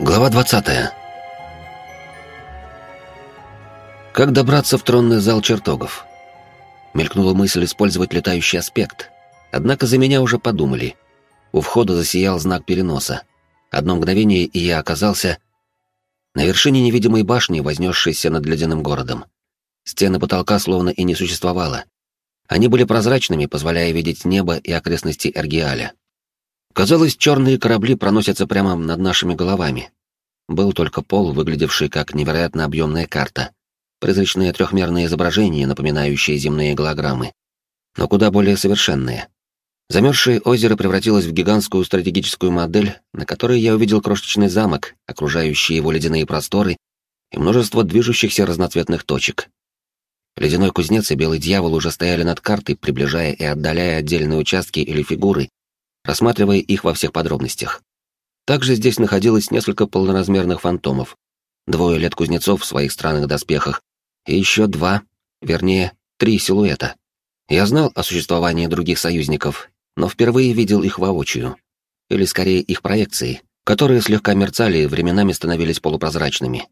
Глава 20. Как добраться в тронный зал чертогов? Мелькнула мысль использовать летающий аспект. Однако за меня уже подумали. У входа засиял знак переноса. Одно мгновение, и я оказался на вершине невидимой башни, вознесшейся над ледяным городом. Стены потолка словно и не существовало. Они были прозрачными, позволяя видеть небо и окрестности Эргиаля. Казалось, черные корабли проносятся прямо над нашими головами. Был только пол, выглядевший как невероятно объемная карта. Призрачные трехмерные изображения, напоминающие земные голограммы. Но куда более совершенные. Замерзшее озеро превратилось в гигантскую стратегическую модель, на которой я увидел крошечный замок, окружающие его ледяные просторы и множество движущихся разноцветных точек. Ледяной кузнец и белый дьявол уже стояли над картой, приближая и отдаляя отдельные участки или фигуры, рассматривая их во всех подробностях. Также здесь находилось несколько полноразмерных фантомов, двое лет кузнецов в своих странных доспехах и еще два, вернее, три силуэта. Я знал о существовании других союзников, но впервые видел их воочию. Или скорее их проекции, которые слегка мерцали и временами становились полупрозрачными.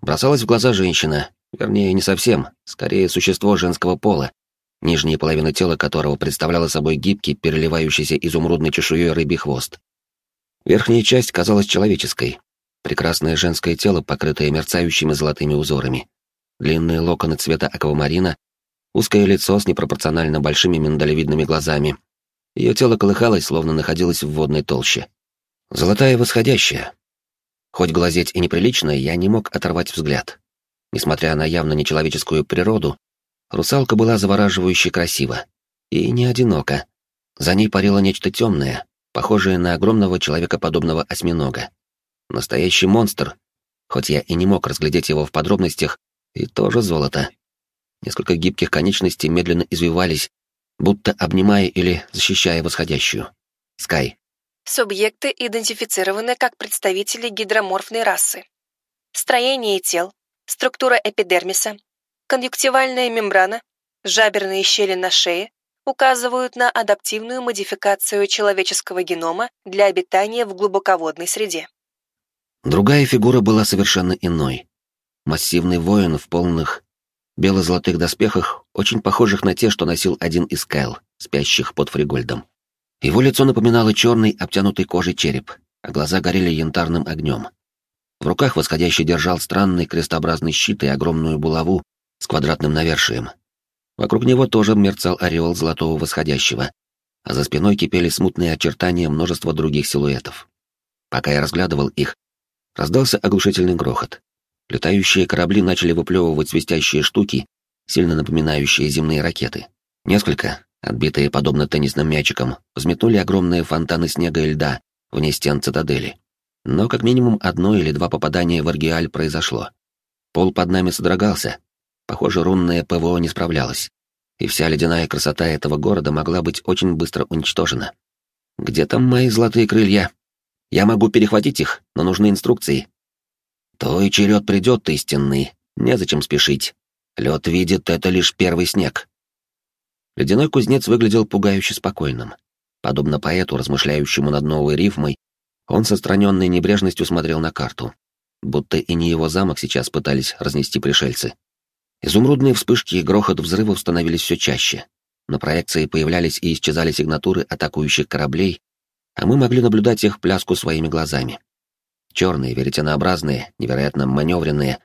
Бросалась в глаза женщина, вернее, не совсем, скорее существо женского пола, нижняя половина тела которого представляла собой гибкий, переливающийся изумрудной чешуей рыбий хвост. Верхняя часть казалась человеческой. Прекрасное женское тело, покрытое мерцающими золотыми узорами. Длинные локоны цвета аквамарина, узкое лицо с непропорционально большими миндалевидными глазами. Ее тело колыхалось, словно находилось в водной толще. Золотая восходящая. Хоть глазеть и неприлично, я не мог оторвать взгляд. Несмотря на явно нечеловеческую природу, Русалка была завораживающе красива. И не одинока. За ней парило нечто темное, похожее на огромного человекоподобного осьминога. Настоящий монстр, хоть я и не мог разглядеть его в подробностях, и тоже золото. Несколько гибких конечностей медленно извивались, будто обнимая или защищая восходящую. Скай. Субъекты идентифицированы как представители гидроморфной расы. Строение тел, структура эпидермиса, Конъюнктивальная мембрана, жаберные щели на шее указывают на адаптивную модификацию человеческого генома для обитания в глубоководной среде. Другая фигура была совершенно иной. Массивный воин в полных бело-золотых доспехах, очень похожих на те, что носил один из Кайл, спящих под Фригольдом. Его лицо напоминало черный, обтянутый кожей череп, а глаза горели янтарным огнем. В руках восходящий держал странный крестообразный щит и огромную булаву с квадратным навершием. Вокруг него тоже мерцал ореол золотого восходящего, а за спиной кипели смутные очертания множества других силуэтов. Пока я разглядывал их, раздался оглушительный грохот. Летающие корабли начали выплевывать свистящие штуки, сильно напоминающие земные ракеты. Несколько, отбитые подобно теннисным мячикам, взметнули огромные фонтаны снега и льда вне стен цитадели. Но как минимум одно или два попадания в Аргиаль произошло. Пол под нами содрогался, Похоже, рунное ПВО не справлялось, и вся ледяная красота этого города могла быть очень быстро уничтожена. Где там мои золотые крылья? Я могу перехватить их, но нужны инструкции. Твой черед придет, истинный, незачем спешить. Лед видит, это лишь первый снег. Ледяной кузнец выглядел пугающе спокойным. Подобно поэту, размышляющему над новой рифмой, он со страненной небрежностью смотрел на карту, будто и не его замок сейчас пытались разнести пришельцы. Изумрудные вспышки и грохот взрывов становились все чаще. На проекции появлялись и исчезали сигнатуры атакующих кораблей, а мы могли наблюдать их пляску своими глазами. Черные, веретенообразные, невероятно маневренные.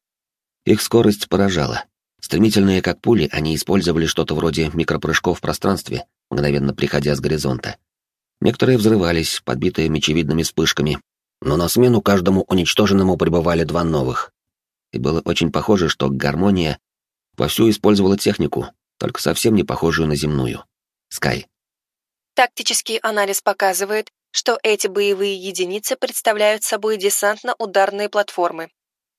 Их скорость поражала. Стремительные, как пули, они использовали что-то вроде микропрыжков в пространстве, мгновенно приходя с горизонта. Некоторые взрывались, подбитые мечевидными вспышками, но на смену каждому уничтоженному прибывали два новых. И было очень похоже, что гармония Вовсю использовала технику, только совсем не похожую на земную. Скай. Тактический анализ показывает, что эти боевые единицы представляют собой десантно-ударные платформы,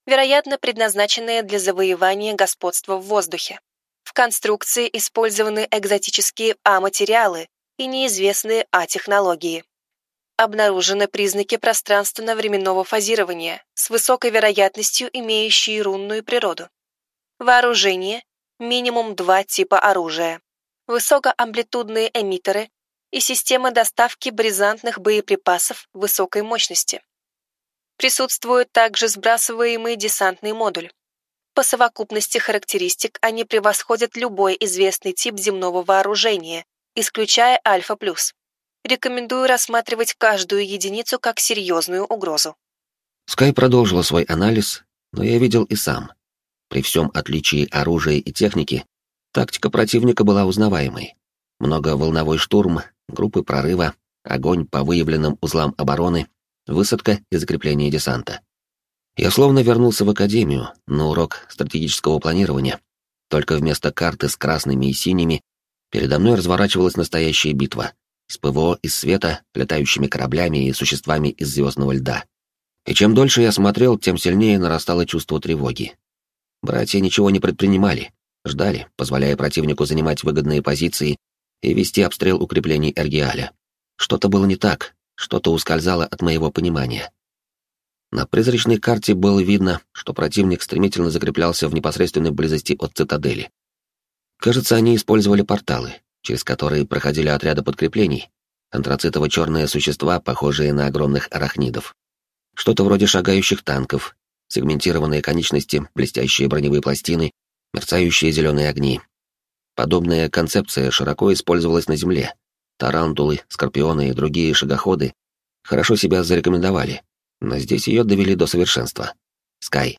вероятно, предназначенные для завоевания господства в воздухе. В конструкции использованы экзотические А-материалы и неизвестные А-технологии. Обнаружены признаки пространственно-временного фазирования с высокой вероятностью имеющие рунную природу. Вооружение – минимум два типа оружия. Высокоамплитудные эмиттеры и система доставки бризантных боеприпасов высокой мощности. Присутствует также сбрасываемый десантный модуль. По совокупности характеристик они превосходят любой известный тип земного вооружения, исключая Альфа+. Рекомендую рассматривать каждую единицу как серьезную угрозу. Скай продолжила свой анализ, но я видел и сам. При всем отличии оружия и техники, тактика противника была узнаваемой. Многоволновой штурм, группы прорыва, огонь по выявленным узлам обороны, высадка и закрепление десанта. Я словно вернулся в академию на урок стратегического планирования, только вместо карты с красными и синими передо мной разворачивалась настоящая битва с ПВО из света, летающими кораблями и существами из звездного льда. И чем дольше я смотрел, тем сильнее нарастало чувство тревоги. Братья ничего не предпринимали, ждали, позволяя противнику занимать выгодные позиции и вести обстрел укреплений Эргиаля. Что-то было не так, что-то ускользало от моего понимания. На призрачной карте было видно, что противник стремительно закреплялся в непосредственной близости от цитадели. Кажется, они использовали порталы, через которые проходили отряды подкреплений, антрацитово-черные существа, похожие на огромных арахнидов. Что-то вроде шагающих танков, сегментированные конечности, блестящие броневые пластины, мерцающие зеленые огни. Подобная концепция широко использовалась на Земле, Тарантулы, скорпионы и другие шагоходы хорошо себя зарекомендовали, но здесь ее довели до совершенства. Скай.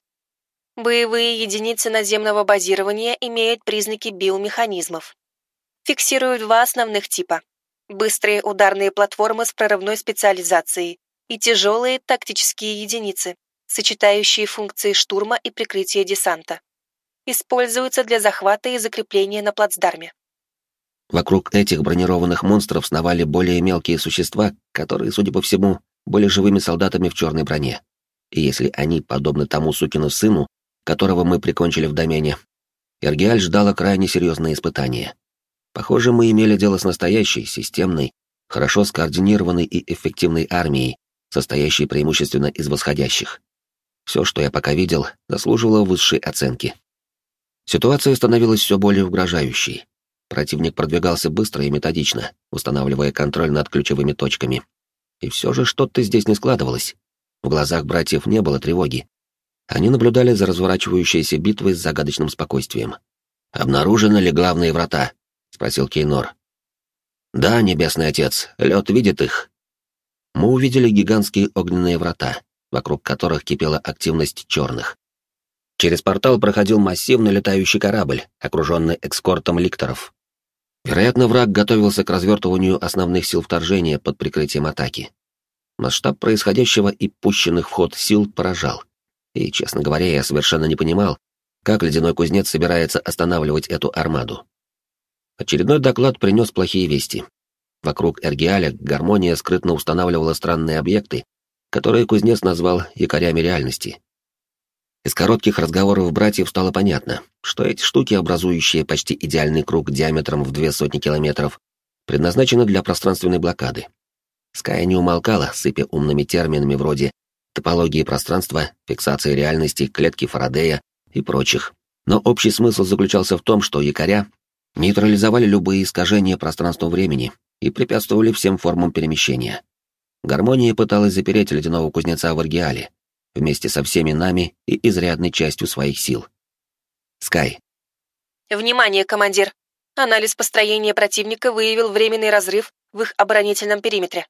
Боевые единицы наземного базирования имеют признаки биомеханизмов. Фиксирую два основных типа. Быстрые ударные платформы с прорывной специализацией и тяжелые тактические единицы, сочетающие функции штурма и прикрытия десанта. Используются для захвата и закрепления на плацдарме. Вокруг этих бронированных монстров сновали более мелкие существа, которые, судя по всему, были живыми солдатами в черной броне. И если они подобны тому сукину сыну, которого мы прикончили в домене, Эргиаль ждала крайне серьезное испытание. Похоже, мы имели дело с настоящей, системной, хорошо скоординированной и эффективной армией, состоящей преимущественно из восходящих. Все, что я пока видел, заслуживало высшей оценки. Ситуация становилась все более угрожающей. Противник продвигался быстро и методично, устанавливая контроль над ключевыми точками. И все же что-то здесь не складывалось. В глазах братьев не было тревоги. Они наблюдали за разворачивающейся битвой с загадочным спокойствием. «Обнаружены ли главные врата?» — спросил Кейнор. «Да, Небесный Отец, лед видит их». Мы увидели гигантские огненные врата, вокруг которых кипела активность черных. Через портал проходил массивный летающий корабль, окруженный экскортом ликторов. Вероятно, враг готовился к развертыванию основных сил вторжения под прикрытием атаки. Масштаб происходящего и пущенных в ход сил поражал. И, честно говоря, я совершенно не понимал, как ледяной кузнец собирается останавливать эту армаду. Очередной доклад принес плохие вести. Вокруг Эргиаля гармония скрытно устанавливала странные объекты, которые кузнец назвал якорями реальности. Из коротких разговоров братьев стало понятно, что эти штуки, образующие почти идеальный круг диаметром в две сотни километров, предназначены для пространственной блокады. Скай не умолкала, сыпя умными терминами вроде топологии пространства, фиксации реальности, клетки Фарадея и прочих. Но общий смысл заключался в том, что якоря нейтрализовали любые искажения пространства-времени и препятствовали всем формам перемещения. Гармония пыталась запереть ледяного кузнеца в Аргиале, вместе со всеми нами и изрядной частью своих сил. Скай. Внимание, командир. Анализ построения противника выявил временный разрыв в их оборонительном периметре.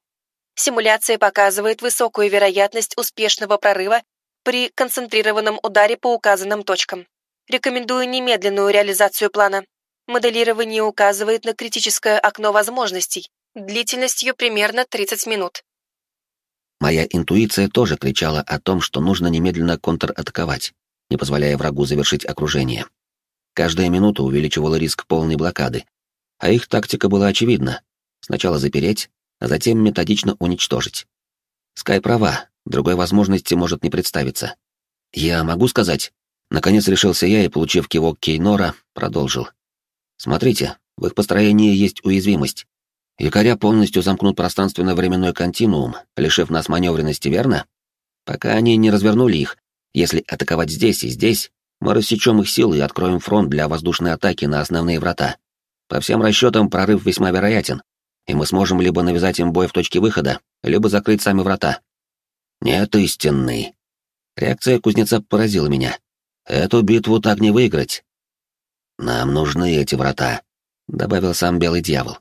Симуляция показывает высокую вероятность успешного прорыва при концентрированном ударе по указанным точкам. Рекомендую немедленную реализацию плана. Моделирование указывает на критическое окно возможностей длительностью примерно 30 минут. Моя интуиция тоже кричала о том, что нужно немедленно контратаковать, не позволяя врагу завершить окружение. Каждая минута увеличивала риск полной блокады, а их тактика была очевидна. Сначала запереть, а затем методично уничтожить. Скай права, другой возможности может не представиться. Я могу сказать? Наконец решился я и, получив кивок Кейнора, продолжил. Смотрите, в их построении есть уязвимость. Якоря полностью замкнут пространственно-временной континуум, лишив нас маневренности, верно? Пока они не развернули их, если атаковать здесь и здесь, мы рассечем их силы и откроем фронт для воздушной атаки на основные врата. По всем расчетам, прорыв весьма вероятен, и мы сможем либо навязать им бой в точке выхода, либо закрыть сами врата. Нет, истинный. Реакция кузнеца поразила меня. Эту битву так не выиграть. Нам нужны эти врата, добавил сам белый дьявол.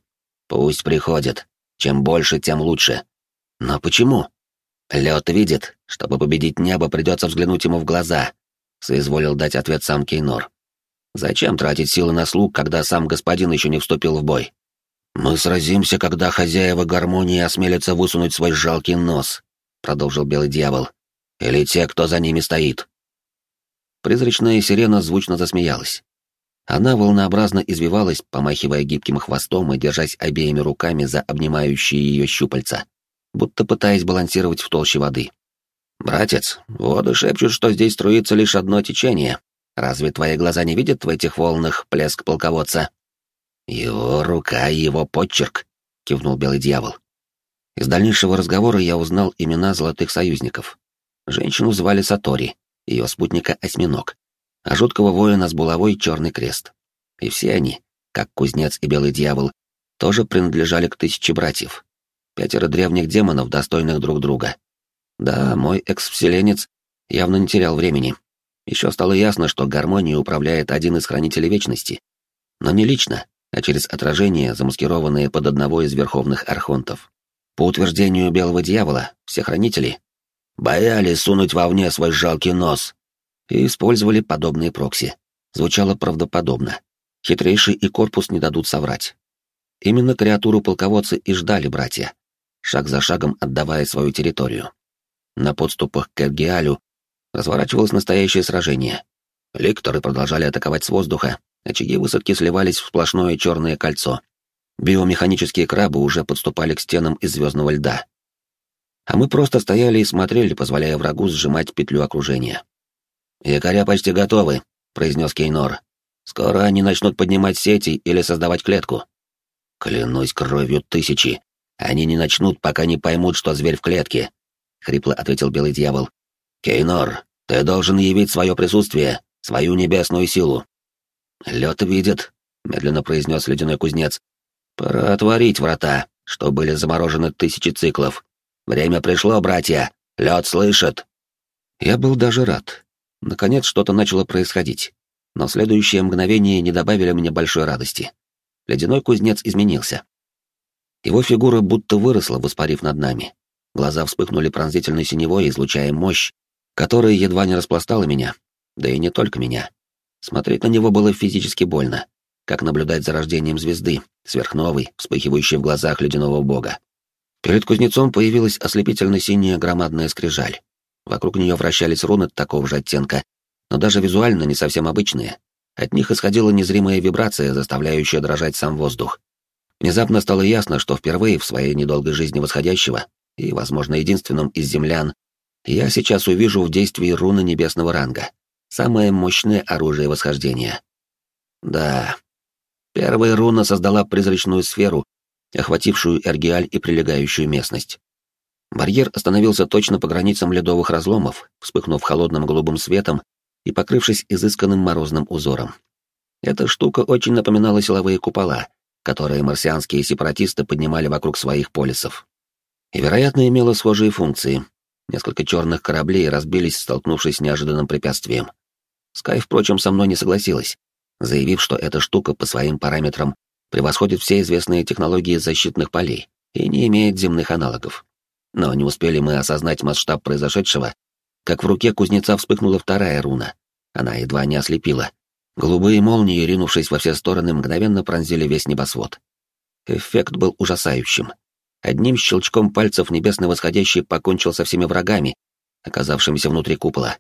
Пусть приходят. Чем больше, тем лучше. Но почему? Лед видит, чтобы победить небо, придется взглянуть ему в глаза, соизволил дать ответ сам Кейнор. Зачем тратить силы на слуг, когда сам господин еще не вступил в бой? Мы сразимся, когда хозяева гармонии осмелятся высунуть свой жалкий нос, продолжил белый дьявол. Или те, кто за ними стоит. Призрачная сирена звучно засмеялась. Она волнообразно извивалась, помахивая гибким хвостом и держась обеими руками за обнимающие ее щупальца, будто пытаясь балансировать в толще воды. «Братец, воды шепчут, что здесь струится лишь одно течение, Разве твои глаза не видят в этих волнах плеск полководца? Его рука и его подчерк, кивнул белый дьявол. Из дальнейшего разговора я узнал имена золотых союзников. Женщину звали Сатори, ее спутника Осьминог, а жуткого воина с булавой Черный Крест. И все они, как кузнец и белый дьявол, тоже принадлежали к тысяче братьев. Пятеро древних демонов, достойных друг друга. Да, мой экс-вселенец явно не терял времени, еще стало ясно, что гармонией управляет один из хранителей вечности. Но не лично, а через отражение, замаскированные под одного из верховных архонтов. По утверждению белого дьявола, все хранители боялись сунуть вовне свой жалкий нос и использовали подобные прокси. Звучало правдоподобно. Хитрейший и корпус не дадут соврать. Именно креатуру полководцы и ждали братья, шаг за шагом отдавая свою территорию. На подступах к Эргиалю разворачивалось настоящее сражение. Ликторы продолжали атаковать с воздуха, очаги высадки сливались в сплошное черное кольцо. Биомеханические крабы уже подступали к стенам из звездного льда. А мы просто стояли и смотрели, позволяя врагу сжимать петлю окружения. «Якоря почти готовы», — произнес Кейнор. «Скоро они начнут поднимать сети или создавать клетку». «Клянусь кровью тысячи. Они не начнут, пока не поймут, что зверь в клетке», — хрипло ответил Белый Дьявол. «Кейнор, ты должен явить свое присутствие, свою небесную силу». «Лед видит», — медленно произнес ледяной кузнец. «Пора отворить врата, что были заморожены тысячи циклов. Время пришло, братья. Лед слышит». Я был даже рад. Наконец что-то начало происходить. Но следующее мгновение не добавили мне большой радости. Ледяной кузнец изменился. Его фигура будто выросла, воспарив над нами. Глаза вспыхнули пронзительной синевой, излучая мощь, которая едва не распластала меня, да и не только меня. Смотреть на него было физически больно, как наблюдать за рождением звезды, сверхновой, вспыхивающей в глазах ледяного бога. Перед кузнецом появилась ослепительно-синяя громадная скрижаль. Вокруг нее вращались руны такого же оттенка, но даже визуально не совсем обычные. От них исходила незримая вибрация, заставляющая дрожать сам воздух. Внезапно стало ясно, что впервые в своей недолгой жизни восходящего, и, возможно, единственным из землян, я сейчас увижу в действии руны небесного ранга. Самое мощное оружие восхождения. Да. Первая руна создала призрачную сферу, охватившую Эргиаль и прилегающую местность. Барьер остановился точно по границам ледовых разломов, вспыхнув холодным голубым светом и покрывшись изысканным морозным узором. Эта штука очень напоминала силовые купола, которые марсианские сепаратисты поднимали вокруг своих полисов. И, вероятно, имела схожие функции, Несколько черных кораблей разбились, столкнувшись с неожиданным препятствием. Скай, впрочем, со мной не согласилась, заявив, что эта штука по своим параметрам превосходит все известные технологии защитных полей и не имеет земных аналогов. Но не успели мы осознать масштаб произошедшего, как в руке кузнеца вспыхнула вторая руна. Она едва не ослепила. Голубые молнии, ринувшись во все стороны, мгновенно пронзили весь небосвод. Эффект был ужасающим. Одним щелчком пальцев небесный восходящий покончил со всеми врагами, оказавшимися внутри купола.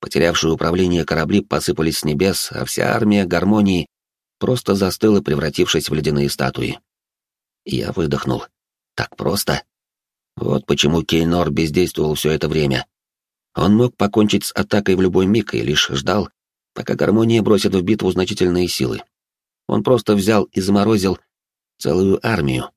Потерявшие управление корабли посыпались с небес, а вся армия гармонии просто застыла, превратившись в ледяные статуи. Я выдохнул. Так просто. Вот почему Кейнор бездействовал все это время. Он мог покончить с атакой в любой миг и лишь ждал, пока гармония бросит в битву значительные силы. Он просто взял и заморозил целую армию,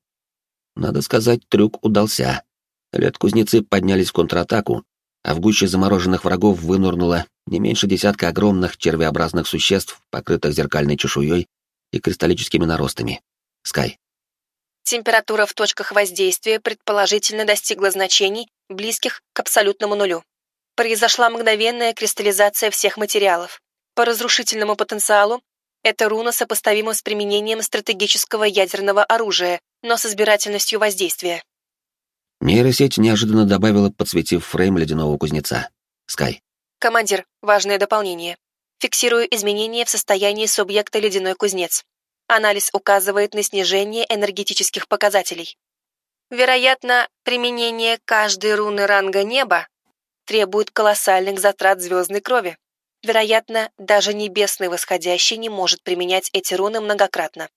надо сказать, трюк удался. Лед-кузнецы поднялись в контратаку, а в гуще замороженных врагов вынурнуло не меньше десятка огромных червеобразных существ, покрытых зеркальной чешуей и кристаллическими наростами. Скай. Температура в точках воздействия предположительно достигла значений, близких к абсолютному нулю. Произошла мгновенная кристаллизация всех материалов. По разрушительному потенциалу эта руна сопоставима с применением стратегического ядерного оружия, но с избирательностью воздействия. Нейросеть неожиданно добавила, подсветив фрейм ледяного кузнеца. Скай. Командир, важное дополнение. Фиксирую изменения в состоянии субъекта ледяной кузнец. Анализ указывает на снижение энергетических показателей. Вероятно, применение каждой руны ранга неба требует колоссальных затрат звездной крови. Вероятно, даже небесный восходящий не может применять эти руны многократно.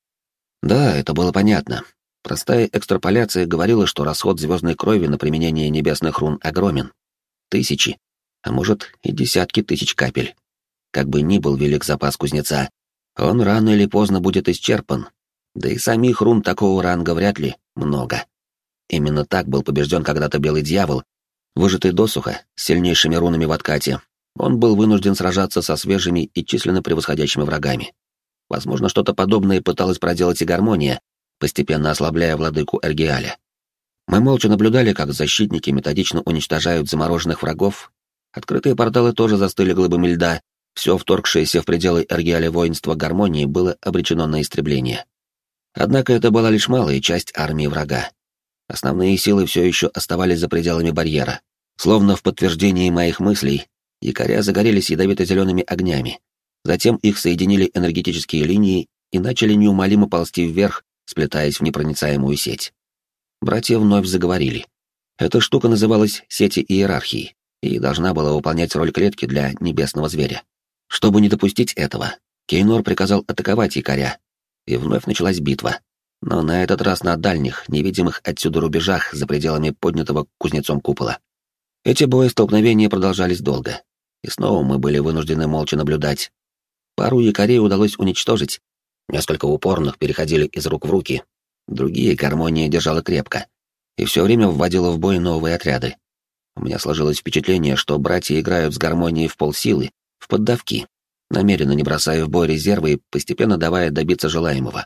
Да, это было понятно. Простая экстраполяция говорила, что расход звездной крови на применение небесных рун огромен. Тысячи, а может и десятки тысяч капель. Как бы ни был велик запас кузнеца, он рано или поздно будет исчерпан. Да и самих рун такого ранга вряд ли много. Именно так был побежден когда-то Белый Дьявол, выжатый досуха, с сильнейшими рунами в откате. Он был вынужден сражаться со свежими и численно превосходящими врагами. Возможно, что-то подобное пыталась проделать и гармония, постепенно ослабляя владыку Эргиаля. Мы молча наблюдали, как защитники методично уничтожают замороженных врагов. Открытые порталы тоже застыли глыбами льда. Все вторгшееся в пределы Эргиаля воинство гармонии было обречено на истребление. Однако это была лишь малая часть армии врага. Основные силы все еще оставались за пределами барьера. Словно в подтверждении моих мыслей, якоря загорелись ядовито-зелеными огнями. Затем их соединили энергетические линии и начали неумолимо ползти вверх, сплетаясь в непроницаемую сеть. Братья вновь заговорили. Эта штука называлась «сети иерархии» и должна была выполнять роль клетки для небесного зверя. Чтобы не допустить этого, Кейнор приказал атаковать якоря, и вновь началась битва. Но на этот раз на дальних, невидимых отсюда рубежах за пределами поднятого кузнецом купола. Эти бои-столкновения продолжались долго, и снова мы были вынуждены молча наблюдать. Пару якорей удалось уничтожить, Несколько упорных переходили из рук в руки, другие гармония держала крепко и все время вводила в бой новые отряды. У меня сложилось впечатление, что братья играют с гармонией в полсилы, в поддавки, намеренно не бросая в бой резервы и постепенно давая добиться желаемого.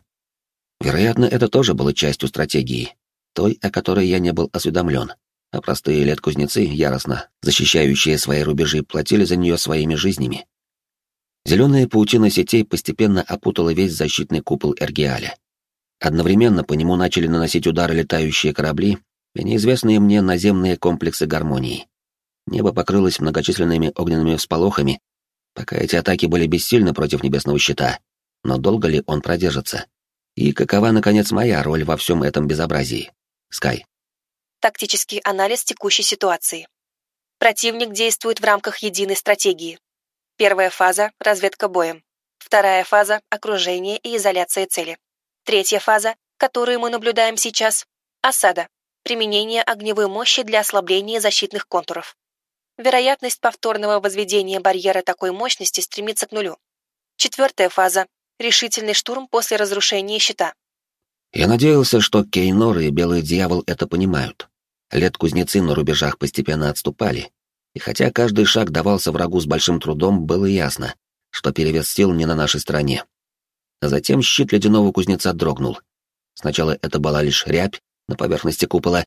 Вероятно, это тоже было частью стратегии, той, о которой я не был осведомлен, а простые лет-кузнецы, яростно защищающие свои рубежи, платили за нее своими жизнями. Зеленая паутина сетей постепенно опутала весь защитный купол Эргиаля. Одновременно по нему начали наносить удары летающие корабли и неизвестные мне наземные комплексы гармонии. Небо покрылось многочисленными огненными всполохами, пока эти атаки были бессильны против небесного щита. Но долго ли он продержится? И какова, наконец, моя роль во всем этом безобразии? Скай. Тактический анализ текущей ситуации. Противник действует в рамках единой стратегии. Первая фаза — разведка боем. Вторая фаза — окружение и изоляция цели. Третья фаза, которую мы наблюдаем сейчас — осада, применение огневой мощи для ослабления защитных контуров. Вероятность повторного возведения барьера такой мощности стремится к нулю. Четвертая фаза — решительный штурм после разрушения щита. Я надеялся, что Кейнор и Белый Дьявол это понимают. Лет-кузнецы на рубежах постепенно отступали, и хотя каждый шаг давался врагу с большим трудом, было ясно, что перевес сил не на нашей стороне. А затем щит ледяного кузнеца дрогнул. Сначала это была лишь рябь на поверхности купола,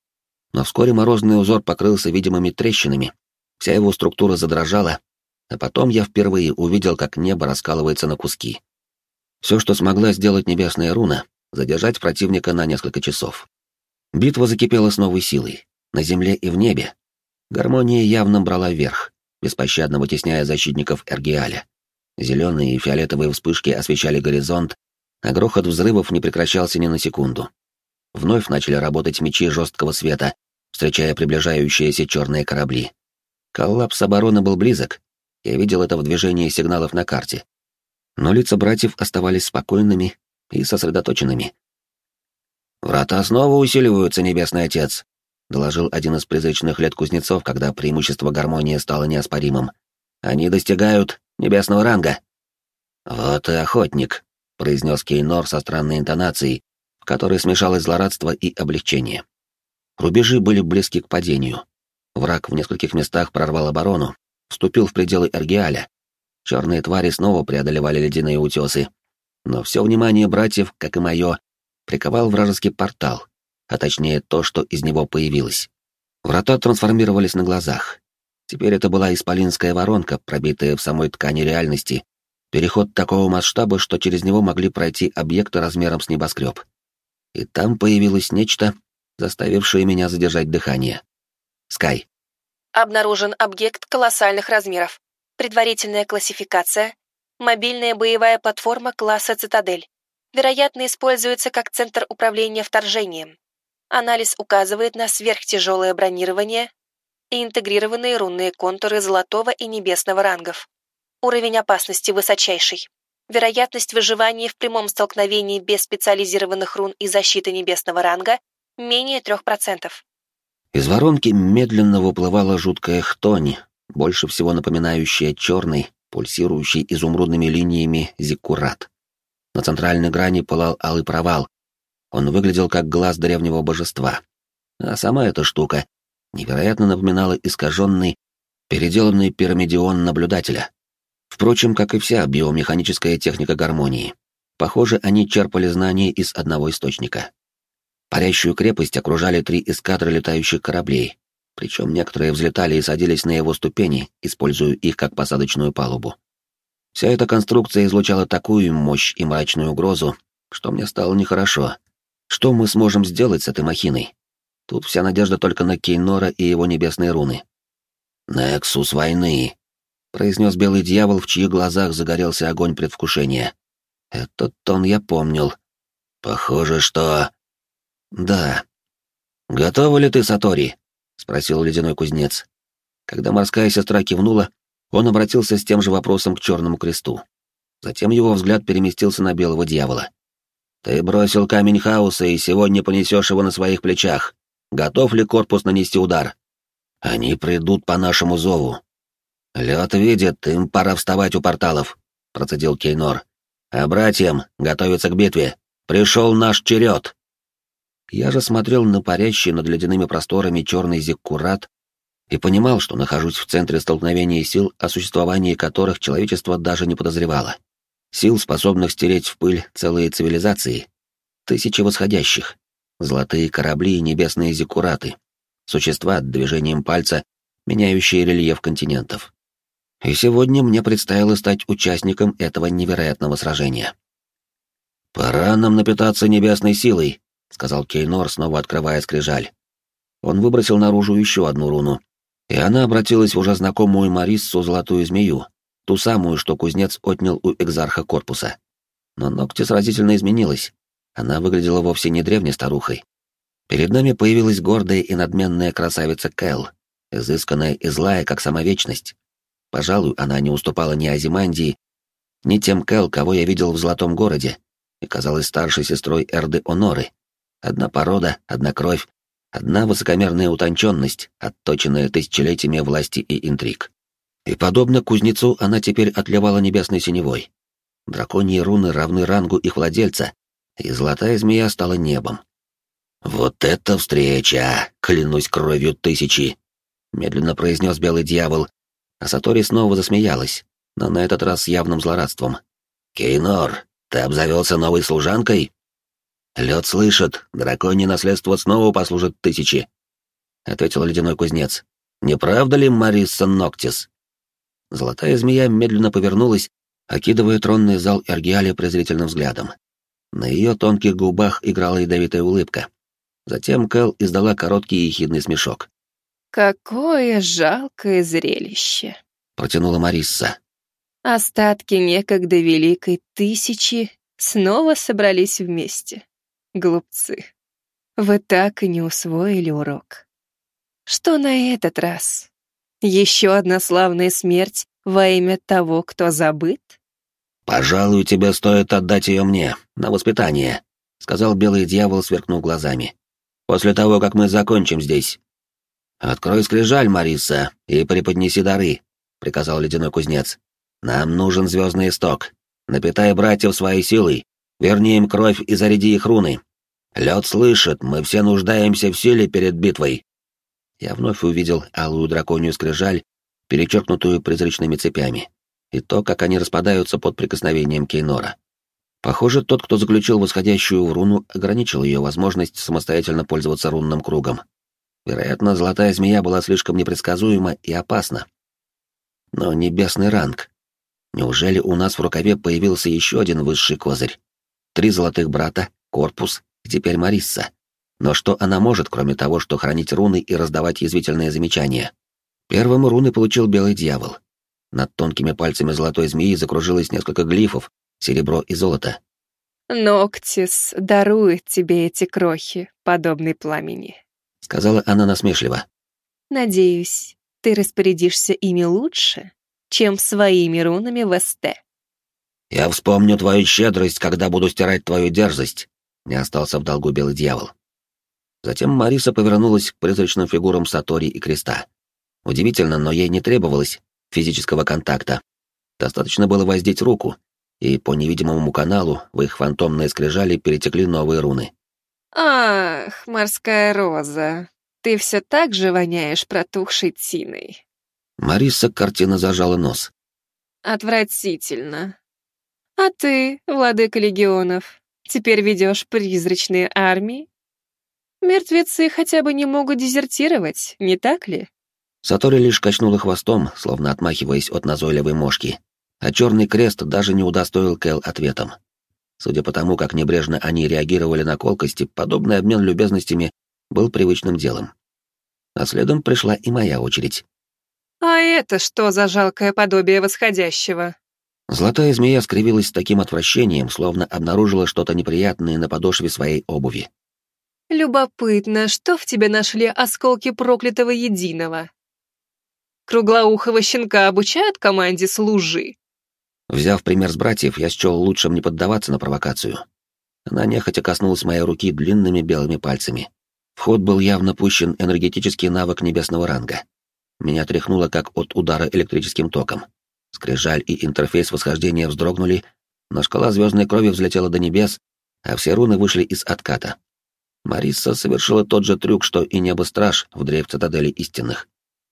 но вскоре морозный узор покрылся видимыми трещинами, вся его структура задрожала, а потом я впервые увидел, как небо раскалывается на куски. Все, что смогла сделать небесная руна, задержать противника на несколько часов. Битва закипела с новой силой, на земле и в небе, Гармония явно брала верх, беспощадно вытесняя защитников Эргиаля. Зеленые и фиолетовые вспышки освещали горизонт, а грохот взрывов не прекращался ни на секунду. Вновь начали работать мечи жесткого света, встречая приближающиеся черные корабли. Коллапс обороны был близок, я видел это в движении сигналов на карте. Но лица братьев оставались спокойными и сосредоточенными. «Врата снова усиливаются, Небесный Отец», — доложил один из призрачных лет кузнецов, когда преимущество гармонии стало неоспоримым. «Они достигают небесного ранга». «Вот и охотник», — произнес Кейнор со странной интонацией, в которой смешалось злорадство и облегчение. Рубежи были близки к падению. Враг в нескольких местах прорвал оборону, вступил в пределы Эргиаля. Черные твари снова преодолевали ледяные утесы. Но все внимание братьев, как и мое, приковал вражеский портал, а точнее то, что из него появилось. Врата трансформировались на глазах. Теперь это была исполинская воронка, пробитая в самой ткани реальности. Переход такого масштаба, что через него могли пройти объекты размером с небоскреб. И там появилось нечто, заставившее меня задержать дыхание. Скай. Обнаружен объект колоссальных размеров. Предварительная классификация. Мобильная боевая платформа класса «Цитадель». Вероятно, используется как центр управления вторжением. Анализ указывает на сверхтяжелое бронирование и интегрированные рунные контуры золотого и небесного рангов. Уровень опасности высочайший. Вероятность выживания в прямом столкновении без специализированных рун и защиты небесного ранга менее 3%. Из воронки медленно выплывала жуткая хтонь, больше всего напоминающая черный, пульсирующий изумрудными линиями зиккурат. На центральной грани пылал алый провал, он выглядел как глаз древнего божества. А сама эта штука невероятно напоминала искаженный, переделанный пирамидион наблюдателя. Впрочем, как и вся биомеханическая техника гармонии. Похоже, они черпали знания из одного источника. Парящую крепость окружали три эскадры летающих кораблей, причем некоторые взлетали и садились на его ступени, используя их как посадочную палубу. Вся эта конструкция излучала такую мощь и мрачную угрозу, что мне стало нехорошо, что мы сможем сделать с этой махиной? Тут вся надежда только на Кейнора и его небесные руны. «Нексус войны», — произнес белый дьявол, в чьих глазах загорелся огонь предвкушения. Этот тон я помнил. Похоже, что... Да. «Готова ли ты, Сатори?» — спросил ледяной кузнец. Когда морская сестра кивнула, он обратился с тем же вопросом к черному кресту. Затем его взгляд переместился на белого дьявола. Ты бросил камень хаоса и сегодня понесешь его на своих плечах. Готов ли корпус нанести удар? Они придут по нашему зову. Лед видит, им пора вставать у порталов, процедил Кейнор. А братьям готовиться к битве. Пришел наш черед. Я же смотрел на парящий над ледяными просторами черный зиккурат и понимал, что нахожусь в центре столкновения сил, о существовании которых человечество даже не подозревало. Сил, способных стереть в пыль целые цивилизации. Тысячи восходящих. Золотые корабли и небесные зиккураты. Существа, движением пальца, меняющие рельеф континентов. И сегодня мне предстояло стать участником этого невероятного сражения. «Пора нам напитаться небесной силой», — сказал Кейнор, снова открывая скрижаль. Он выбросил наружу еще одну руну, и она обратилась в уже знакомую Мариссу золотую змею, Ту самую, что кузнец отнял у экзарха корпуса. Но ногти сразительно изменилась. Она выглядела вовсе не древней старухой. Перед нами появилась гордая и надменная красавица Кэл, изысканная и злая, как сама вечность. Пожалуй, она не уступала ни Азимандии, ни тем Кэл, кого я видел в Золотом городе, и казалась старшей сестрой Эрды Оноры. Одна порода, одна кровь, одна высокомерная утонченность, отточенная тысячелетиями власти и интриг. И подобно кузнецу она теперь отливала небесной синевой. Драконьи руны равны рангу их владельца, и золотая змея стала небом. «Вот это встреча! Клянусь кровью тысячи!» — медленно произнес белый дьявол, а Сатори снова засмеялась, но на этот раз с явным злорадством. «Кейнор, ты обзавелся новой служанкой?» «Лед слышит, драконье наследство снова послужит тысячи», — ответил ледяной кузнец. «Не правда ли, Марисса Ноктис?» Золотая змея медленно повернулась, окидывая тронный зал Эргиаля презрительным взглядом. На ее тонких губах играла ядовитая улыбка. Затем Кэл издала короткий ехидный смешок. «Какое жалкое зрелище!» — протянула Марисса. «Остатки некогда великой тысячи снова собрались вместе. Глупцы, вы так и не усвоили урок. Что на этот раз? Еще одна славная смерть во имя того, кто забыт? «Пожалуй, тебе стоит отдать ее мне, на воспитание», — сказал белый дьявол, сверкнув глазами. «После того, как мы закончим здесь». «Открой скрижаль, Мариса, и преподнеси дары», — приказал ледяной кузнец. «Нам нужен звездный исток. Напитай братьев своей силой, верни им кровь и заряди их руны. Лед слышит, мы все нуждаемся в силе перед битвой я вновь увидел алую драконью скрижаль, перечеркнутую призрачными цепями, и то, как они распадаются под прикосновением Кейнора. Похоже, тот, кто заключил восходящую в руну, ограничил ее возможность самостоятельно пользоваться рунным кругом. Вероятно, золотая змея была слишком непредсказуема и опасна. Но небесный ранг. Неужели у нас в рукаве появился еще один высший козырь? Три золотых брата, корпус и теперь Марисса. Но что она может, кроме того, что хранить руны и раздавать язвительные замечания? Первым руны получил белый дьявол. Над тонкими пальцами золотой змеи закружилось несколько глифов, серебро и золото. «Ноктис дарует тебе эти крохи, подобный пламени», — сказала она насмешливо. «Надеюсь, ты распорядишься ими лучше, чем своими рунами в СТ». «Я вспомню твою щедрость, когда буду стирать твою дерзость», — не остался в долгу белый дьявол. Затем Мариса повернулась к призрачным фигурам Сатори и Креста. Удивительно, но ей не требовалось физического контакта. Достаточно было воздеть руку, и по невидимому каналу в их фантомные скрижали перетекли новые руны. «Ах, морская роза, ты все так же воняешь протухшей тиной». Мариса картина зажала нос. «Отвратительно. А ты, владыка легионов, теперь ведешь призрачные армии? Мертвецы хотя бы не могут дезертировать, не так ли?» Сатори лишь качнула хвостом, словно отмахиваясь от назойливой мошки, а черный крест даже не удостоил Кэл ответом. Судя по тому, как небрежно они реагировали на колкости, подобный обмен любезностями был привычным делом. А следом пришла и моя очередь. «А это что за жалкое подобие восходящего?» Золотая змея скривилась с таким отвращением, словно обнаружила что-то неприятное на подошве своей обуви. «Любопытно, что в тебе нашли осколки проклятого единого? Круглоухого щенка обучают команде «служи»?» Взяв пример с братьев, я счел лучшим не поддаваться на провокацию. Она нехотя коснулась моей руки длинными белыми пальцами. В ход был явно пущен энергетический навык небесного ранга. Меня тряхнуло, как от удара электрическим током. Скрижаль и интерфейс восхождения вздрогнули, но шкала звездной крови взлетела до небес, а все руны вышли из отката. Мариса совершила тот же трюк, что и небо-страж в дрейф цитадели истинных.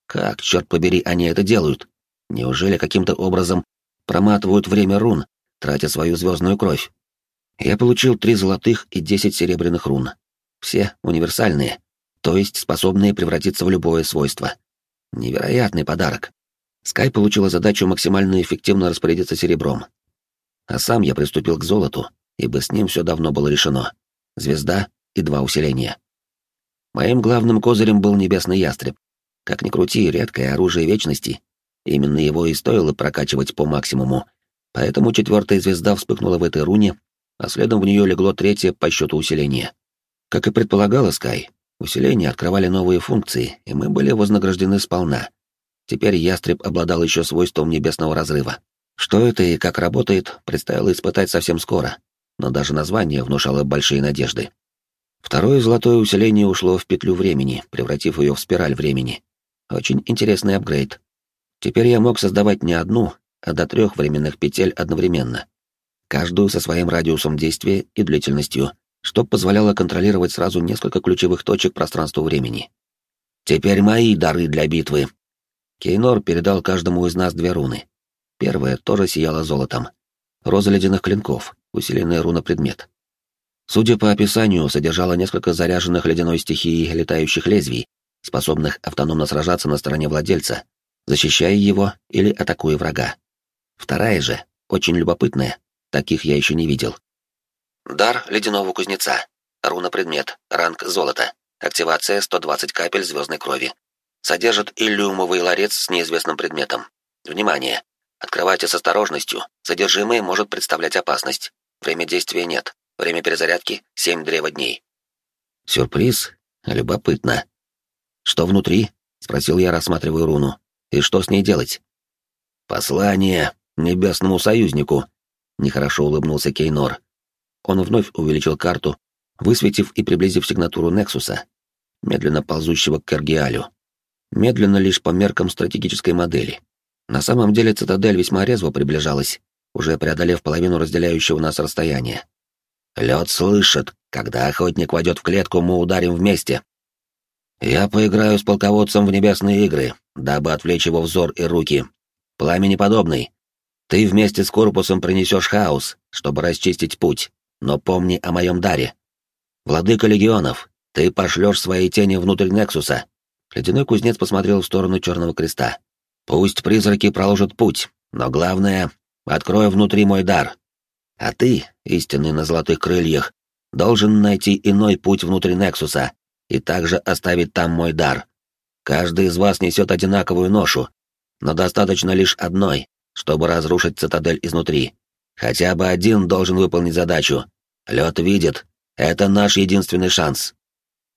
Как, черт побери, они это делают? Неужели каким-то образом проматывают время рун, тратя свою звездную кровь? Я получил три золотых и десять серебряных рун. Все универсальные, то есть способные превратиться в любое свойство. Невероятный подарок. Скай получила задачу максимально эффективно распорядиться серебром. А сам я приступил к золоту, ибо с ним все давно было решено. Звезда и два усиления. Моим главным козырем был небесный ястреб. Как ни крути, редкое оружие вечности. Именно его и стоило прокачивать по максимуму. Поэтому четвертая звезда вспыхнула в этой руне, а следом в нее легло третье по счету усиление. Как и предполагала Скай, усиления открывали новые функции, и мы были вознаграждены сполна. Теперь ястреб обладал еще свойством небесного разрыва. Что это и как работает, предстояло испытать совсем скоро, но даже название внушало большие надежды. Второе золотое усиление ушло в петлю времени, превратив ее в спираль времени. Очень интересный апгрейд. Теперь я мог создавать не одну, а до трех временных петель одновременно. Каждую со своим радиусом действия и длительностью, что позволяло контролировать сразу несколько ключевых точек пространства-времени. «Теперь мои дары для битвы!» Кейнор передал каждому из нас две руны. Первая тоже сияла золотом. Роза ледяных клинков, усиленная руна-предмет. Судя по описанию, содержала несколько заряженных ледяной стихией летающих лезвий, способных автономно сражаться на стороне владельца, защищая его или атакуя врага. Вторая же, очень любопытная, таких я еще не видел. Дар ледяного кузнеца. Руна-предмет, ранг золота. Активация 120 капель звездной крови. Содержит иллюмовый ларец с неизвестным предметом. Внимание! Открывайте с осторожностью. Содержимое может представлять опасность. Время действия нет. Время перезарядки — 7 древа дней. Сюрприз? Любопытно. «Что внутри?» — спросил я, рассматривая руну. «И что с ней делать?» «Послание небесному союзнику», — нехорошо улыбнулся Кейнор. Он вновь увеличил карту, высветив и приблизив сигнатуру Нексуса, медленно ползущего к Кергиалю. Медленно лишь по меркам стратегической модели. На самом деле цитадель весьма резво приближалась, уже преодолев половину разделяющего нас расстояния. Лед слышит, когда охотник войдет в клетку, мы ударим вместе, я поиграю с полководцем в небесные игры, дабы отвлечь его взор и руки. Пламени подобный. Ты вместе с корпусом принесешь хаос, чтобы расчистить путь, но помни о моем даре. Владыка легионов, Ты пошлешь свои тени внутрь Нексуса. Ледяной кузнец посмотрел в сторону Черного Креста. Пусть призраки проложат путь, но главное — открой внутри мой дар. А ты, истинный на золотых крыльях, должен найти иной путь внутри Нексуса и также оставить там мой дар. Каждый из вас несет одинаковую ношу, но достаточно лишь одной, чтобы разрушить цитадель изнутри. Хотя бы один должен выполнить задачу. Лед видит. Это наш единственный шанс.